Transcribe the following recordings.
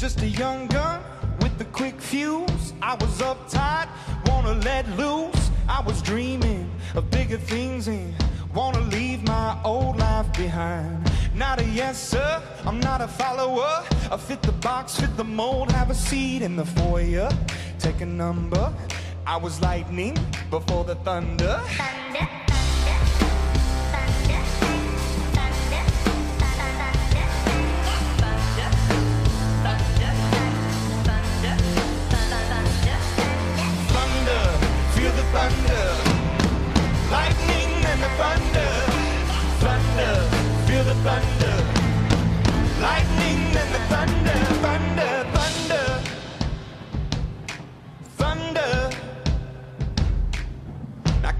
just a young gun with a quick fuse. I was uptight, wanna let loose. I was dreaming of bigger things and wanna leave my old life behind. Not a yes, sir, I'm not a follower. I fit the box, fit the mold, have a seat in the foyer. Take a number. I was lightning before the thunder.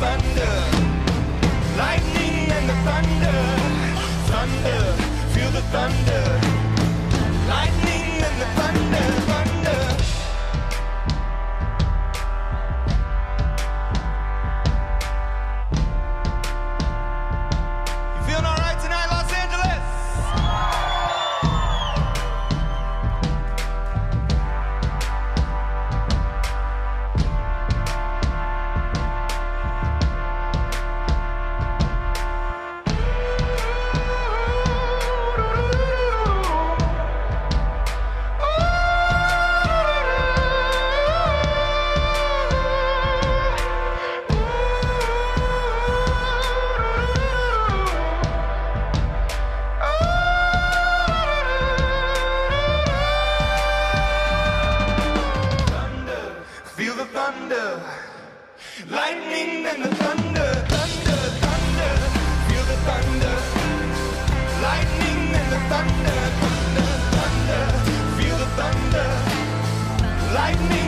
thunder, lightning and the thunder, thunder, feel the thunder. thunder. Lightning and the thunder, thunder, thunder. Feel the thunder. Lightning and the thunder, thunder, thunder. Feel the thunder. Lightning.